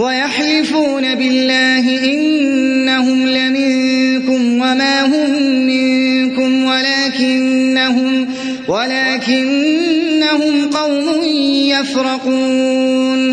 ويحلفون بالله إنهم لمنكم وما هم منكم ولكنهم, ولكنهم قوم يفرقون.